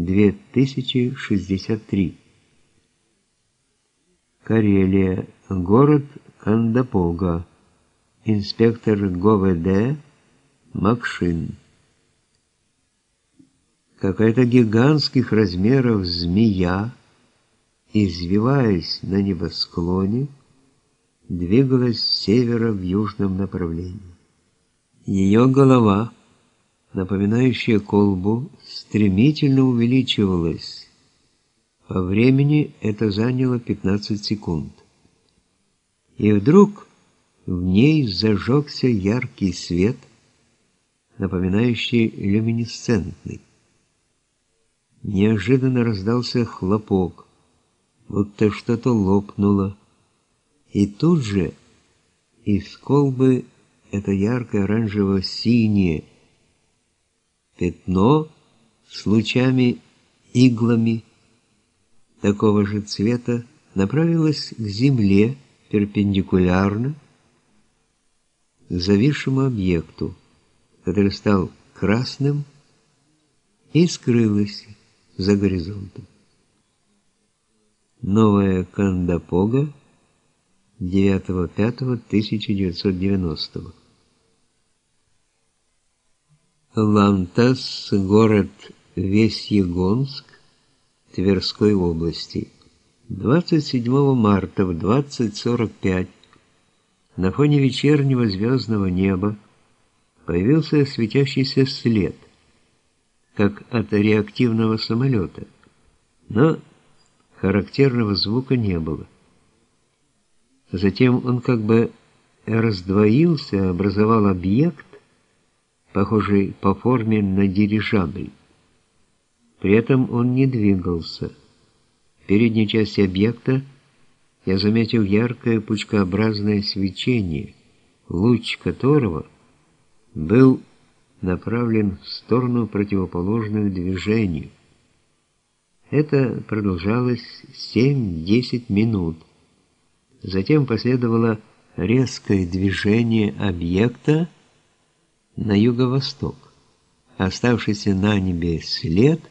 2063. Карелия, город Кандапога, инспектор ГОВД Макшин. Какая-то гигантских размеров змея, извиваясь на небосклоне, двигалась с севера в южном направлении. Ее голова, напоминающая колбу, стремительно увеличивалась. По времени это заняло 15 секунд. И вдруг в ней зажегся яркий свет, напоминающий люминесцентный. Неожиданно раздался хлопок, будто что-то лопнуло, и тут же из колбы это яркое оранжево-синее пятно с лучами иглами такого же цвета направилось к земле перпендикулярно к зависшему объекту, который стал красным и скрылось за горизонтом. Новая Кандапога 9.5.1990 Лантас, город Весьегонск, Тверской области. 27 марта в 20.45 на фоне вечернего звездного неба появился светящийся след, как от реактивного самолета, но характерного звука не было. Затем он как бы раздвоился, образовал объект, похожий по форме на дирижабль. При этом он не двигался. В передней части объекта я заметил яркое пучкообразное свечение, луч которого был направлен в сторону противоположную движению. Это продолжалось 7-10 минут. Затем последовало резкое движение объекта на юго-восток. Оставшийся на небе след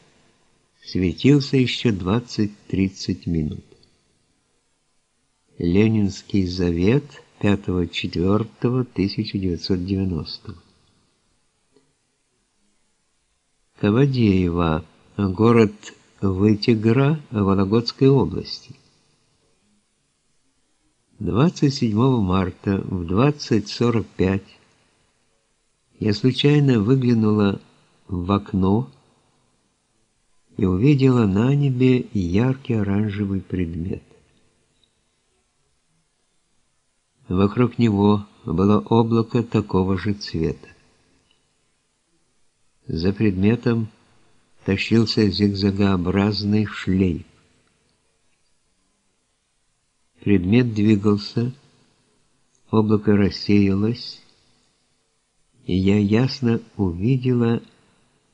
светился еще 20-30 минут. Ленинский завет 5.4.1990 Кавадеева, город Вытигра Вологодской области. 27 марта в 20.45 я случайно выглянула в окно и увидела на небе яркий оранжевый предмет. Вокруг него было облако такого же цвета. За предметом тащился зигзагообразный шлейф. Предмет двигался, облако рассеялось, и я ясно увидела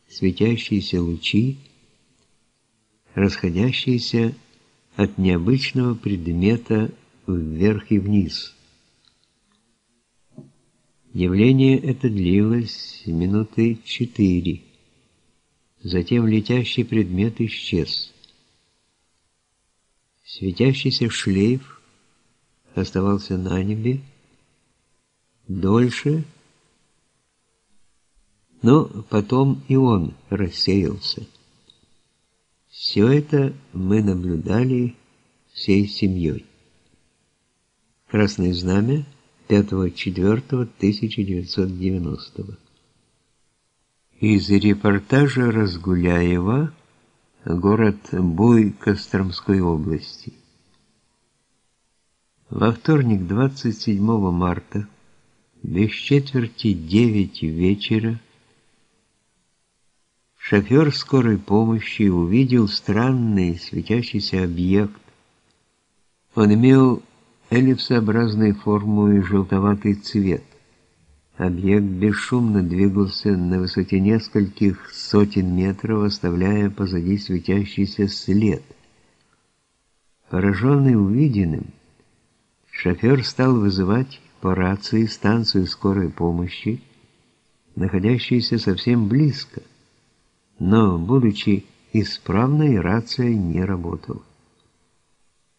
светящиеся лучи, расходящиеся от необычного предмета вверх и вниз. Явление это длилось минуты четыре. Затем летящий предмет исчез. Светящийся шлейф оставался на небе дольше, но потом и он рассеялся. Все это мы наблюдали всей семьей. Красное знамя 5.4.1990. Из репортажа Разгуляева город Буй Костромской области. Во вторник 27 марта без четверти 9 вечера шофер скорой помощи увидел странный светящийся объект. Он имел эллипсообразной форму и желтоватый цвет. Объект бесшумно двигался на высоте нескольких сотен метров, оставляя позади светящийся след. Пораженный увиденным, шофер стал вызывать по рации станцию скорой помощи, находящуюся совсем близко, но, будучи Исправная рация не работала.